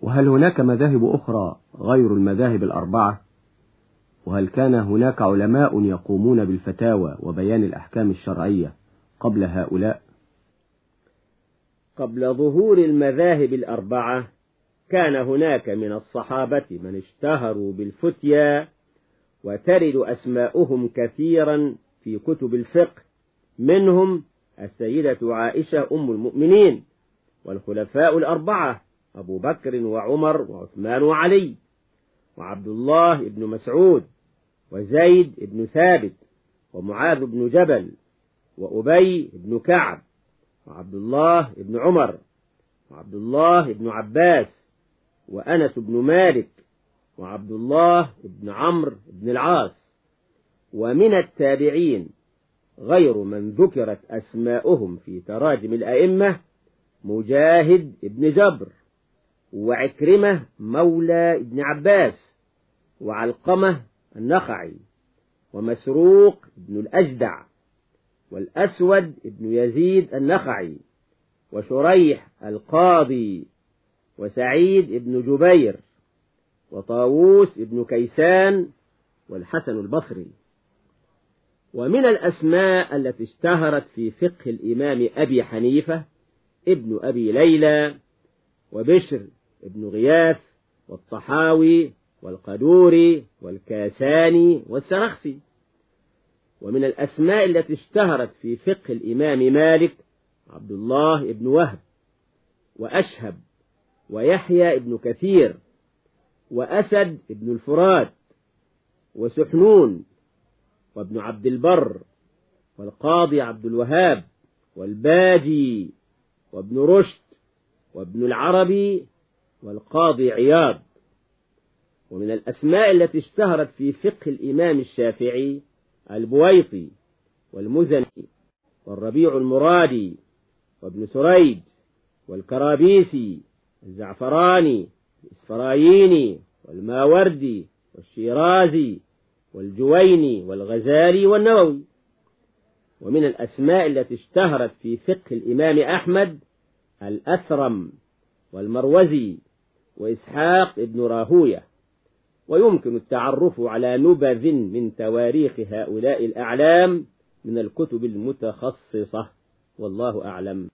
وهل هناك مذاهب أخرى غير المذاهب الأربعة؟ وهل كان هناك علماء يقومون بالفتاوى وبيان الأحكام الشرعية قبل هؤلاء؟ قبل ظهور المذاهب الأربعة كان هناك من الصحابة من اشتهروا بالفتيا وترد أسماؤهم كثيرا في كتب الفقه منهم السيدة عائشة أم المؤمنين والخلفاء الأربعة أبو بكر وعمر وعثمان وعلي وعبد الله بن مسعود وزيد بن ثابت ومعاذ بن جبل وأبي بن كعب وعبد الله بن عمر وعبد الله بن عباس وأنس بن مالك وعبد الله بن عمرو بن العاص ومن التابعين غير من ذكرت أسماؤهم في تراجم الأئمة مجاهد بن جبر وعكرمة مولى ابن عباس وعلقمة النخعي ومسروق بن الأجدع والأسود بن يزيد النخعي وشريح القاضي وسعيد بن جبير وطاووس بن كيسان والحسن البصري. ومن الأسماء التي اشتهرت في فقه الإمام أبي حنيفة ابن أبي ليلى وبشر ابن غياث والطحاوي والقدوري والكاساني والسرخسي. ومن الأسماء التي اشتهرت في فقه الإمام مالك عبد الله بن وهب وأشهب ويحيى بن كثير وأسد بن الفرات وسحنون وابن عبد البر والقاضي عبد الوهاب والباجي وابن رشد وابن العربي والقاضي عياض. ومن الأسماء التي اشتهرت في فقه الإمام الشافعي البويطي والمزني والربيع المرادي وابن سريج والكرابيسي الزعفراني الإسفراييني والماوردي والشيرازي والجويني والغزالي والنووي. ومن الأسماء التي اشتهرت في فقه الإمام أحمد الأثرم والمروزي وإسحاق ابن راهوية. ويمكن التعرف على نبذ من تواريخ هؤلاء الأعلام من الكتب المتخصصة. والله أعلم.